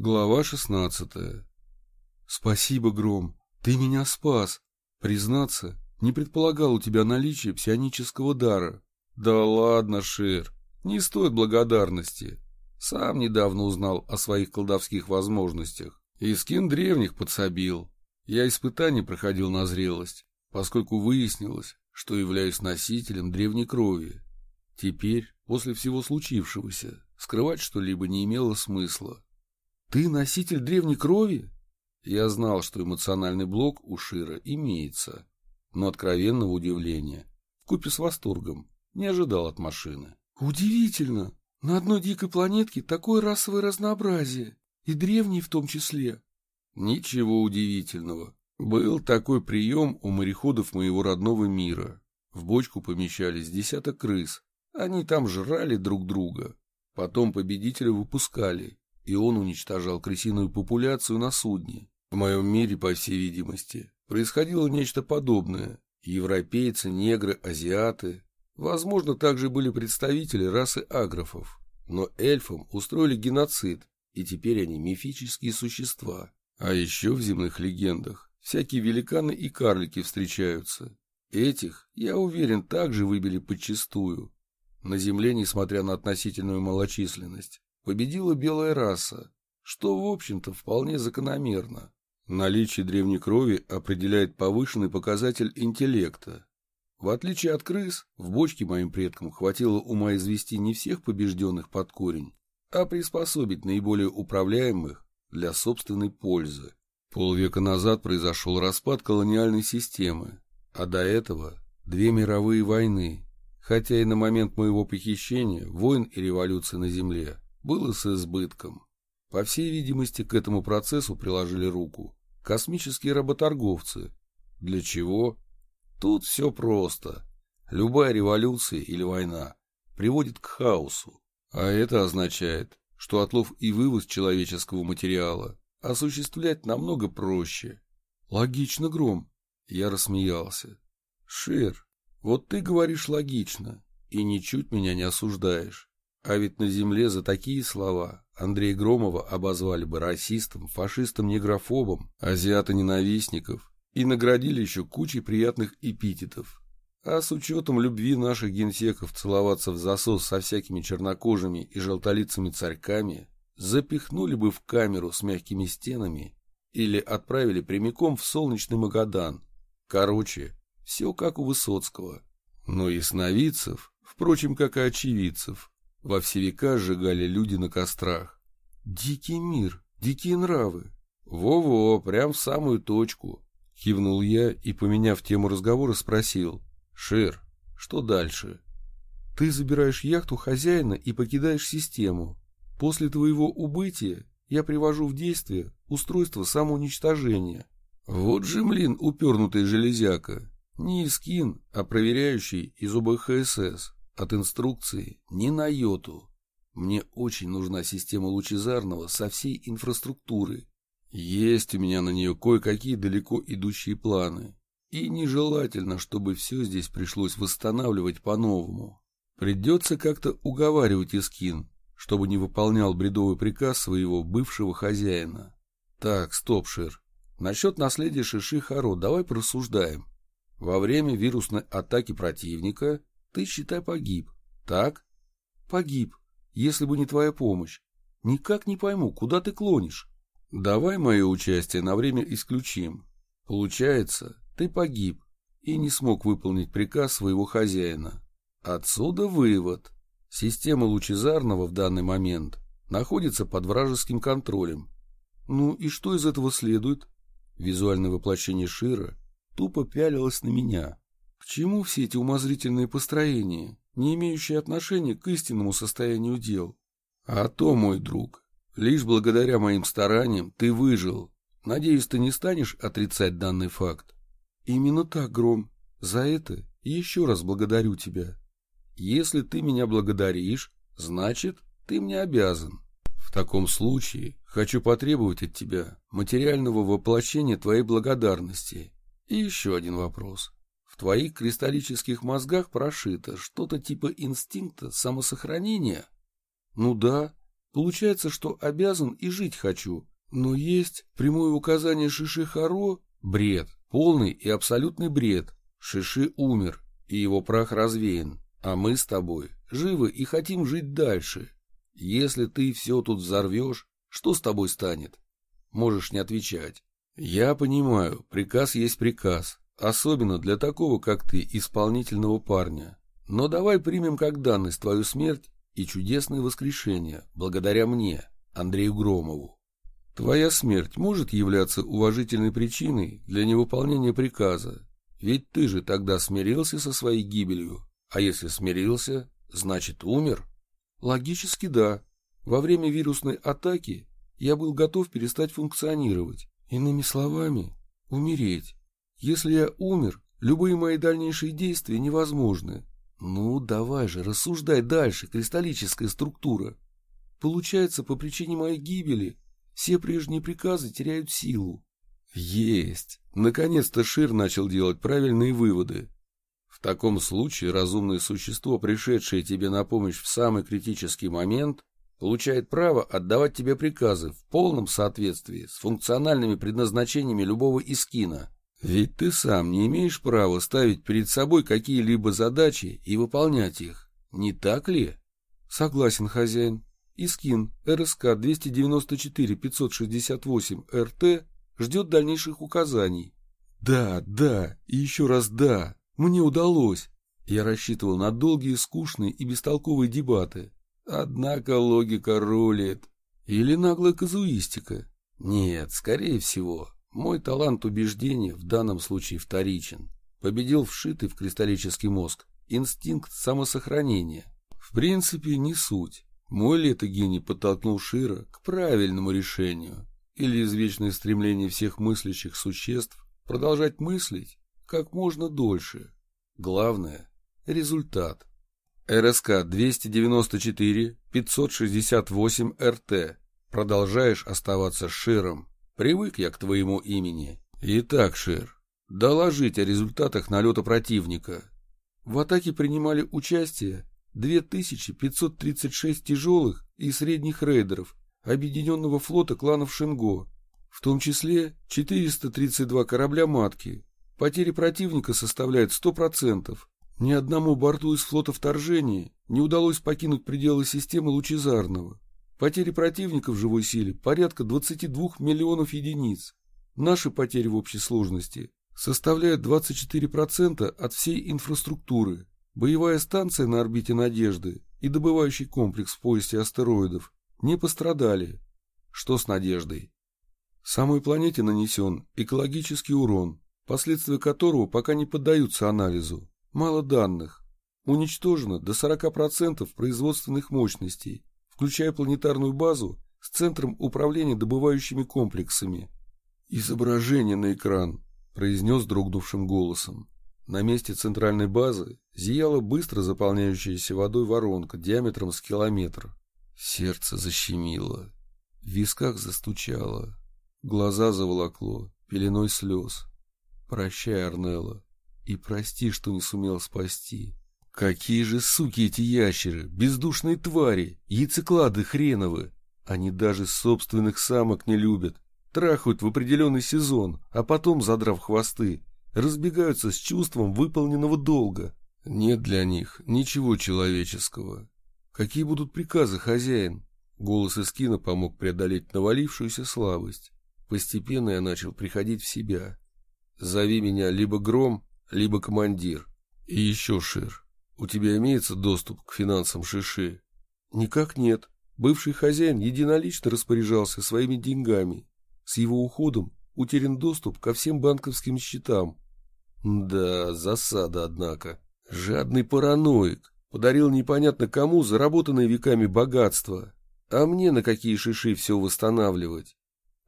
Глава шестнадцатая. Спасибо, Гром, ты меня спас. Признаться, не предполагал у тебя наличие псионического дара. Да ладно, Шир, не стоит благодарности. Сам недавно узнал о своих колдовских возможностях. И скин древних подсобил. Я испытание проходил на зрелость, поскольку выяснилось, что являюсь носителем древней крови. Теперь, после всего случившегося, скрывать что-либо не имело смысла. Ты носитель древней крови? Я знал, что эмоциональный блок у Шира имеется, но откровенного удивления, купе с восторгом, не ожидал от машины. Удивительно! На одной дикой планетке такое расовое разнообразие, и древние в том числе. Ничего удивительного. Был такой прием у мореходов моего родного мира. В бочку помещались десяток крыс. Они там жрали друг друга. Потом победителя выпускали, и он уничтожал крысиную популяцию на судне. В моем мире, по всей видимости, происходило нечто подобное. Европейцы, негры, азиаты, возможно, также были представители расы агрофов. Но эльфам устроили геноцид, и теперь они мифические существа. А еще в земных легендах всякие великаны и карлики встречаются. Этих, я уверен, также выбили подчистую. На земле, несмотря на относительную малочисленность, победила белая раса, что, в общем-то, вполне закономерно. Наличие древней крови определяет повышенный показатель интеллекта. В отличие от крыс, в бочке моим предкам хватило ума извести не всех побежденных под корень, а приспособить наиболее управляемых для собственной пользы. Полвека назад произошел распад колониальной системы, а до этого две мировые войны, хотя и на момент моего похищения войн и революции на Земле было с избытком. По всей видимости, к этому процессу приложили руку космические работорговцы. Для чего? Тут все просто. Любая революция или война приводит к хаосу, а это означает, что отлов и вывоз человеческого материала осуществлять намного проще. Логично, Гром. Я рассмеялся. Шир, вот ты говоришь логично и ничуть меня не осуждаешь. А ведь на земле за такие слова Андрея Громова обозвали бы расистом, фашистом, негрофобом, азиата-ненавистников и наградили еще кучей приятных эпитетов. А с учетом любви наших генсеков целоваться в засос со всякими чернокожими и желтолицами царьками, запихнули бы в камеру с мягкими стенами или отправили прямиком в солнечный Магадан. Короче, все как у Высоцкого. Но и сновидцев, впрочем, как и очевидцев, во все века сжигали люди на кострах. Дикий мир, дикие нравы. Во-во, прям в самую точку. Кивнул я и, поменяв тему разговора, спросил. Шер, что дальше? Ты забираешь яхту хозяина и покидаешь систему. После твоего убытия я привожу в действие устройство самоуничтожения. Вот же, млин, упернутый железяка. Не Искин, а проверяющий из ОБХСС. От инструкции ни на йоту. Мне очень нужна система лучезарного со всей инфраструктурой. Есть у меня на нее кое-какие далеко идущие планы. И нежелательно, чтобы все здесь пришлось восстанавливать по-новому. Придется как-то уговаривать Искин, чтобы не выполнял бредовый приказ своего бывшего хозяина. Так, стоп, Шир. Насчет наследия Шиши Харо давай порассуждаем. Во время вирусной атаки противника ты, считай, погиб. Так? Погиб, если бы не твоя помощь. Никак не пойму, куда ты клонишь. Давай мое участие на время исключим. Получается, ты погиб и не смог выполнить приказ своего хозяина. Отсюда вывод. Система лучезарного в данный момент находится под вражеским контролем. Ну и что из этого следует? Визуальное воплощение Шира тупо пялилось на меня. Чему все эти умозрительные построения, не имеющие отношения к истинному состоянию дел? А то, мой друг, лишь благодаря моим стараниям ты выжил. Надеюсь, ты не станешь отрицать данный факт? Именно так, Гром. За это еще раз благодарю тебя. Если ты меня благодаришь, значит, ты мне обязан. В таком случае хочу потребовать от тебя материального воплощения твоей благодарности. И еще один вопрос твоих кристаллических мозгах прошито что-то типа инстинкта самосохранения? Ну да, Получается, что обязан и жить хочу. Но есть прямое указание Шиши Харо — бред, полный и абсолютный бред. Шиши умер, и его прах развеян, а мы с тобой живы и хотим жить дальше. Если ты все тут взорвешь, что с тобой станет? Можешь не отвечать. Я понимаю, приказ есть приказ, особенно для такого, как ты, исполнительного парня. Но давай примем как данность твою смерть и чудесное воскрешение, благодаря мне, Андрею Громову. Твоя смерть может являться уважительной причиной для невыполнения приказа, ведь ты же тогда смирился со своей гибелью, а если смирился, значит умер? Логически да. Во время вирусной атаки я был готов перестать функционировать. Иными словами, умереть. Если я умер, любые мои дальнейшие действия невозможны. Ну, давай же, рассуждай дальше, кристаллическая структура. Получается, по причине моей гибели все прежние приказы теряют силу. Есть. Наконец-то Шир начал делать правильные выводы. В таком случае разумное существо, пришедшее тебе на помощь в самый критический момент, получает право отдавать тебе приказы в полном соответствии с функциональными предназначениями любого искина. Ведь ты сам не имеешь права ставить перед собой какие-либо задачи и выполнять их, не так ли? Согласен, хозяин. Искин РСК 294-568-РТ ждет дальнейших указаний. Да, да, и еще раз да, мне удалось. Я рассчитывал на долгие, скучные и бестолковые дебаты. Однако логика рулит. Или наглая казуистика. Нет, скорее всего, мой талант убеждения в данном случае вторичен. Победил вшитый в кристаллический мозг инстинкт самосохранения. В принципе, не суть. Мой ли это гений подтолкнул Шира к правильному решению? Или извечное стремление всех мыслящих существ продолжать мыслить как можно дольше? Главное – результат. РСК 294-568-РТ. Продолжаешь оставаться Широм. Привык я к твоему имени. Итак, Шир, доложить о результатах налета противника. В атаке принимали участие 2536 тяжелых и средних рейдеров Объединенного флота кланов Шинго, в том числе 432 корабля-матки. Потери противника составляют 100%. Ни одному борту из флота вторжения не удалось покинуть пределы системы Лучезарного. Потери противника в живой силе порядка 22 миллионов единиц. Наши потери в общей сложности составляют 24% от всей инфраструктуры. Боевая станция на орбите Надежды и добывающий комплекс в поясе астероидов не пострадали. Что с Надеждой? Самой планете нанесен экологический урон, последствия которого пока не поддаются анализу. Мало данных. Уничтожено до 40% производственных мощностей, включая планетарную базу с центром управления добывающими комплексами. «Изображение на экран», — произнес дрогнувшим голосом. На месте центральной базы зияла быстро заполняющаяся водой воронка диаметром с километр. Сердце защемило, в висках застучало, глаза заволокло пеленой слез. «Прощай, Арнелла, и прости, что не сумел спасти. Какие же суки эти ящеры, бездушные твари, яйцеклады хреновы! Они даже собственных самок не любят, трахают в определенный сезон, а потом, задрав хвосты, разбегаются с чувством выполненного долга. Нет для них ничего человеческого. Какие будут приказы, хозяин? Голос Искина помог преодолеть навалившуюся слабость. Постепенно я начал приходить в себя. Зови меня либо Гром, либо Командир. И еще, Шир, у тебя имеется доступ к финансам Шиши? Никак нет. Бывший хозяин единолично распоряжался своими деньгами. С его уходом утерян доступ ко всем банковским счетам. Да, засада, однако. Жадный параноик. Подарил непонятно кому заработанное веками богатство. А мне на какие шиши все восстанавливать?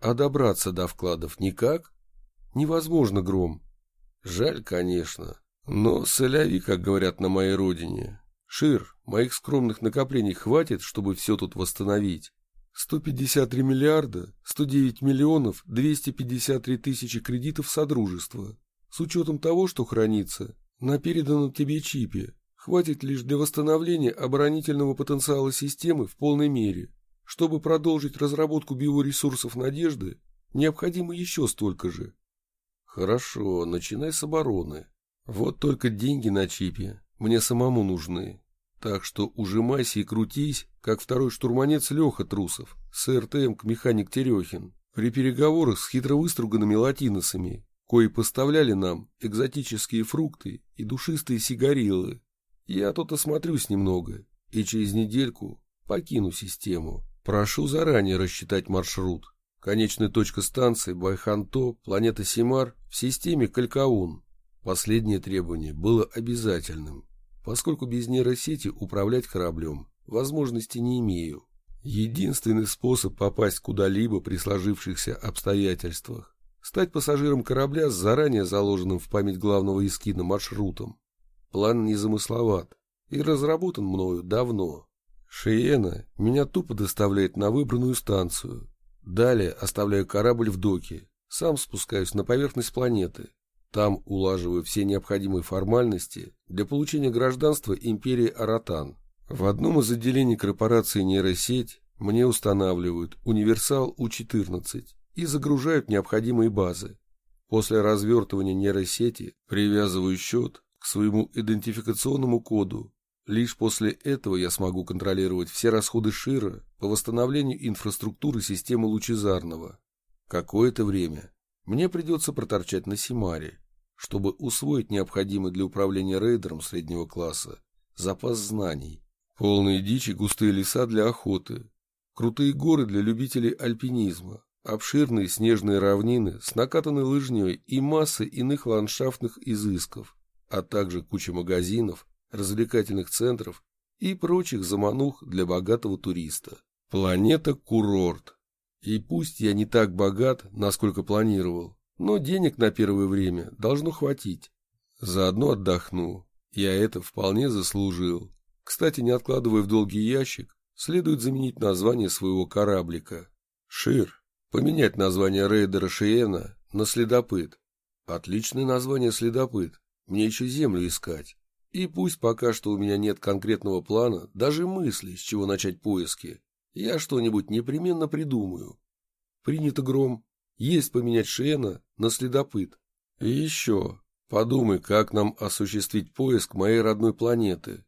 А добраться до вкладов никак? Невозможно, Гром. Жаль, конечно. Но соляви, как говорят на моей родине. Шир, моих скромных накоплений хватит, чтобы все тут восстановить. 153 миллиарда, 109 миллионов, 253 тысячи кредитов Содружества. С учетом того, что хранится на переданном тебе чипе, хватит лишь для восстановления оборонительного потенциала системы в полной мере. Чтобы продолжить разработку биоресурсов «Надежды», необходимо еще столько же. Хорошо, начинай с обороны. Вот только деньги на чипе мне самому нужны. Так что ужимайся и крутись, как второй штурманец Леха Трусов, с РТМ к механик Терехин, при переговорах с хитро выструганными латиносами, кои поставляли нам экзотические фрукты и душистые сигарилы. Я тут осмотрюсь немного и через недельку покину систему. Прошу заранее рассчитать маршрут. Конечная точка станции Байханто, планета Симар в системе Калькаун. Последнее требование было обязательным, поскольку без нейросети управлять кораблем возможности не имею. Единственный способ попасть куда-либо при сложившихся обстоятельствах – стать пассажиром корабля с заранее заложенным в память главного эскина маршрутом. План незамысловат и разработан мною давно. Шиена меня тупо доставляет на выбранную станцию. Далее оставляю корабль в доке, сам спускаюсь на поверхность планеты. Там улаживаю все необходимые формальности для получения гражданства империи Аратан. В одном из отделений корпорации нейросеть мне устанавливают универсал У-14 и загружают необходимые базы. После развертывания нейросети привязываю счет к своему идентификационному коду Лишь после этого я смогу контролировать все расходы Шира по восстановлению инфраструктуры системы Лучезарного. Какое-то время мне придется проторчать на Симаре, чтобы усвоить необходимый для управления рейдером среднего класса запас знаний. Полные дичи густые леса для охоты, крутые горы для любителей альпинизма, обширные снежные равнины с накатанной лыжней и массой иных ландшафтных изысков, а также куча магазинов, развлекательных центров и прочих заманух для богатого туриста. Планета курорт. И пусть я не так богат, насколько планировал, но денег на первое время должно хватить. Заодно отдохну. Я это вполне заслужил. Кстати, не откладывая в долгий ящик, следует заменить название своего кораблика. Шир. Поменять название рейдера Шиена на следопыт. Отличное название следопыт. Мне еще землю искать. И пусть пока что у меня нет конкретного плана, даже мысли, с чего начать поиски, я что-нибудь непременно придумаю. Принято гром. Есть поменять Шена на следопыт. И еще, подумай, как нам осуществить поиск моей родной планеты.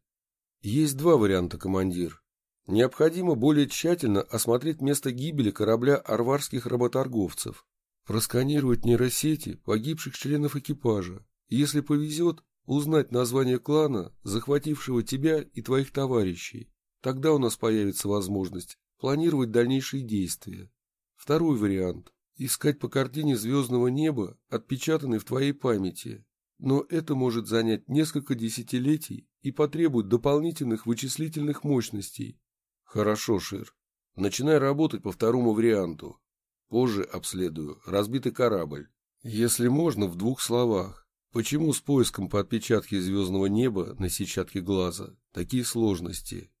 Есть два варианта, командир. Необходимо более тщательно осмотреть место гибели корабля арварских работорговцев, просканировать нейросети погибших членов экипажа. Если повезет, Узнать название клана, захватившего тебя и твоих товарищей. Тогда у нас появится возможность планировать дальнейшие действия. Второй вариант – искать по картине звездного неба, отпечатанной в твоей памяти. Но это может занять несколько десятилетий и потребует дополнительных вычислительных мощностей. Хорошо, Шир. Начинай работать по второму варианту. Позже обследую разбитый корабль. Если можно, в двух словах. Почему с поиском по отпечатке звездного неба на сетчатке глаза такие сложности?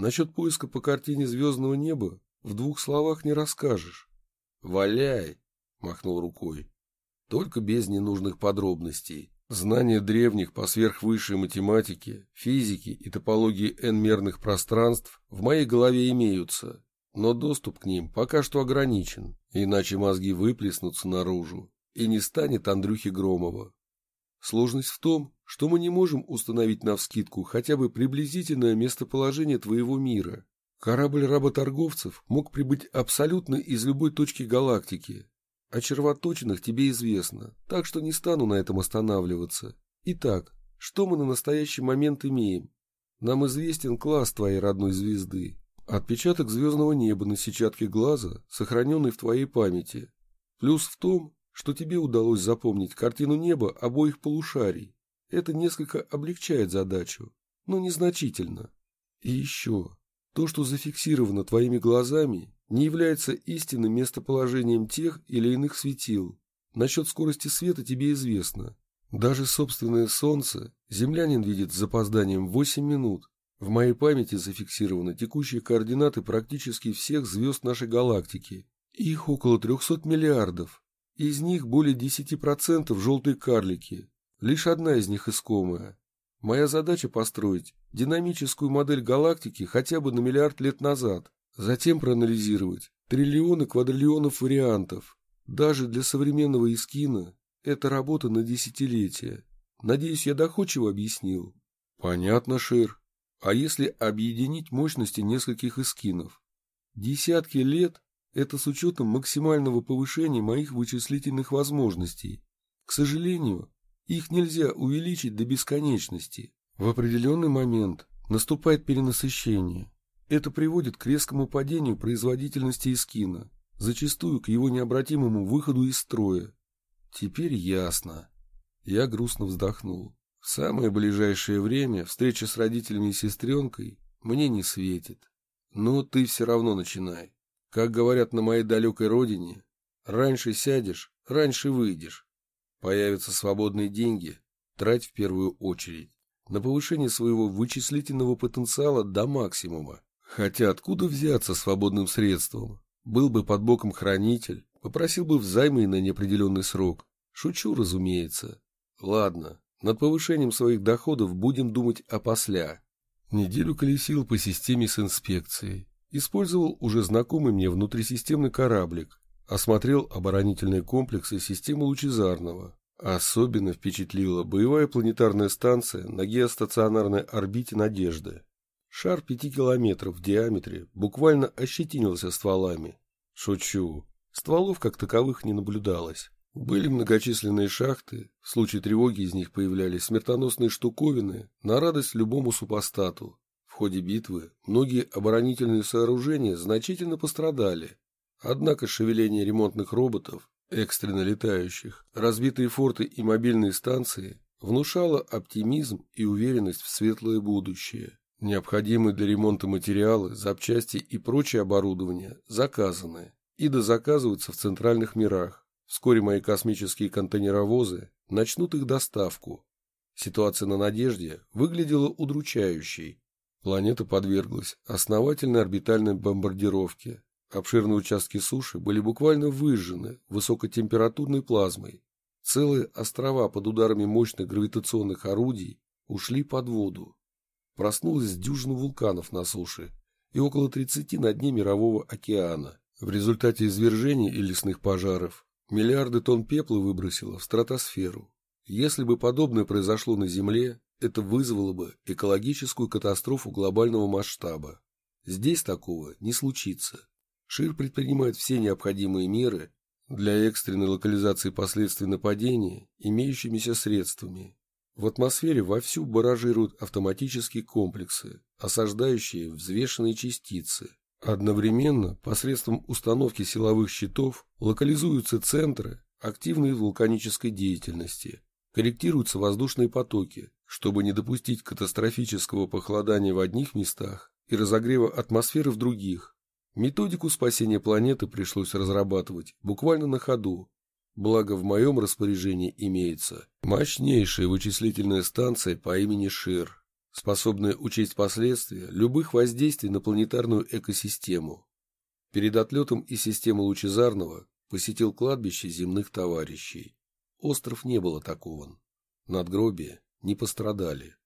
Насчет поиска по картине звездного неба в двух словах не расскажешь. «Валяй!» — махнул рукой. «Только без ненужных подробностей. Знания древних по сверхвысшей математике, физике и топологии n-мерных пространств в моей голове имеются, но доступ к ним пока что ограничен, иначе мозги выплеснутся наружу, и не станет Андрюхи Громова. Сложность в том, что мы не можем установить навскидку хотя бы приблизительное местоположение твоего мира. Корабль работорговцев мог прибыть абсолютно из любой точки галактики. О червоточинах тебе известно, так что не стану на этом останавливаться. Итак, что мы на настоящий момент имеем? Нам известен класс твоей родной звезды. Отпечаток звездного неба на сетчатке глаза, сохраненный в твоей памяти. Плюс в том, что тебе удалось запомнить картину неба обоих полушарий. Это несколько облегчает задачу, но незначительно. И еще, то, что зафиксировано твоими глазами, не является истинным местоположением тех или иных светил. Насчет скорости света тебе известно. Даже собственное Солнце землянин видит с запозданием 8 минут. В моей памяти зафиксированы текущие координаты практически всех звезд нашей галактики. Их около 300 миллиардов. Из них более 10% желтые карлики. Лишь одна из них искомая. Моя задача построить динамическую модель галактики хотя бы на миллиард лет назад. Затем проанализировать триллионы квадриллионов вариантов. Даже для современного Искина это работа на десятилетия. Надеюсь, я доходчиво объяснил. Понятно, Шир. А если объединить мощности нескольких Искинов? Десятки лет – это с учетом максимального повышения моих вычислительных возможностей. К сожалению, их нельзя увеличить до бесконечности. В определенный момент наступает перенасыщение. Это приводит к резкому падению производительности эскина, зачастую к его необратимому выходу из строя. Теперь ясно. Я грустно вздохнул. В самое ближайшее время встреча с родителями и сестренкой мне не светит. Но ты все равно начинай. Как говорят на моей далекой родине, раньше сядешь, раньше выйдешь. Появятся свободные деньги, трать в первую очередь на повышение своего вычислительного потенциала до максимума. Хотя откуда взяться свободным средством? Был бы под боком хранитель, попросил бы взаймы на неопределенный срок. Шучу, разумеется. Ладно, над повышением своих доходов будем думать опосля. Неделю колесил по системе с инспекцией. Использовал уже знакомый мне внутрисистемный кораблик. Осмотрел оборонительные комплексы системы Лучезарного. Особенно впечатлила боевая планетарная станция на геостационарной орбите Надежды. Шар пяти километров в диаметре буквально ощетинился стволами. Шучу. Стволов как таковых не наблюдалось. Были многочисленные шахты, в случае тревоги из них появлялись смертоносные штуковины на радость любому супостату. Ходе битвы многие оборонительные сооружения значительно пострадали. Однако шевеление ремонтных роботов, экстренно летающих, разбитые форты и мобильные станции внушало оптимизм и уверенность в светлое будущее. Необходимые для ремонта материалы, запчасти и прочее оборудование заказаны и дозаказываются в центральных мирах. Вскоре мои космические контейнеровозы начнут их доставку. Ситуация на «Надежде» выглядела удручающей. Планета подверглась основательной орбитальной бомбардировке. Обширные участки суши были буквально выжжены высокотемпературной плазмой. Целые острова под ударами мощных гравитационных орудий ушли под воду. Проснулась дюжина вулканов на суше и около 30 на дне Мирового океана. В результате извержений и лесных пожаров Миллиарды тонн пепла выбросило в стратосферу. Если бы подобное произошло на Земле, это вызвало бы экологическую катастрофу глобального масштаба. Здесь такого не случится. Шир предпринимает все необходимые меры для экстренной локализации последствий нападения имеющимися средствами. В атмосфере вовсю баражируют автоматические комплексы, осаждающие взвешенные частицы, Одновременно посредством установки силовых щитов локализуются центры активной вулканической деятельности, корректируются воздушные потоки, чтобы не допустить катастрофического похолодания в одних местах и разогрева атмосферы в других. Методику спасения планеты пришлось разрабатывать буквально на ходу, благо в моем распоряжении имеется мощнейшая вычислительная станция по имени Шир способная учесть последствия любых воздействий на планетарную экосистему. Перед отлетом из системы Лучезарного посетил кладбище земных товарищей. Остров не был атакован. Надгробия не пострадали.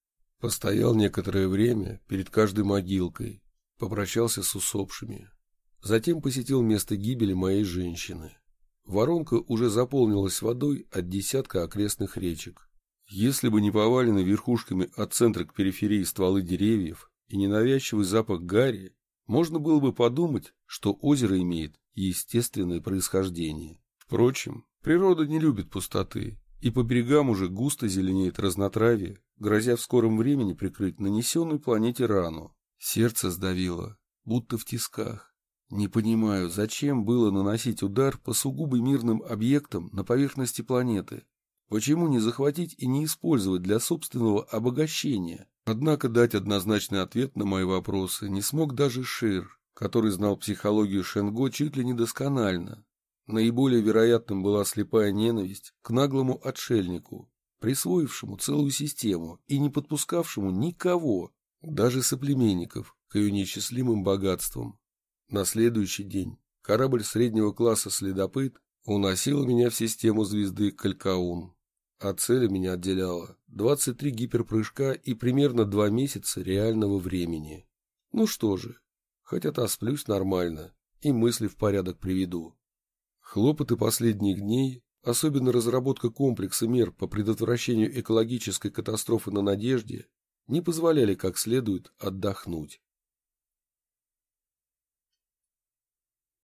Постоял некоторое время перед каждой могилкой, попрощался с усопшими. Затем посетил место гибели моей женщины. Воронка уже заполнилась водой от десятка окрестных речек. Если бы не повалены верхушками от центра к периферии стволы деревьев и ненавязчивый запах гари, можно было бы подумать, что озеро имеет естественное происхождение. Впрочем, природа не любит пустоты, и по берегам уже густо зеленеет разнотравие, грозя в скором времени прикрыть нанесенную планете рану. Сердце сдавило, будто в тисках. Не понимаю, зачем было наносить удар по сугубо мирным объектам на поверхности планеты. Почему не захватить и не использовать для собственного обогащения? Однако дать однозначный ответ на мои вопросы не смог даже Шир, который знал психологию Шенго чуть ли не досконально. Наиболее вероятным была слепая ненависть к наглому отшельнику, присвоившему целую систему и не подпускавшему никого, даже соплеменников, к ее неисчислимым богатствам. На следующий день корабль среднего класса «Следопыт» уносил меня в систему звезды Калькаун. От цели меня отделяло 23 гиперпрыжка и примерно 2 месяца реального времени. Ну что же, хоть отосплюсь нормально и мысли в порядок приведу. Хлопоты последних дней, особенно разработка комплекса мер по предотвращению экологической катастрофы на Надежде, не позволяли как следует отдохнуть.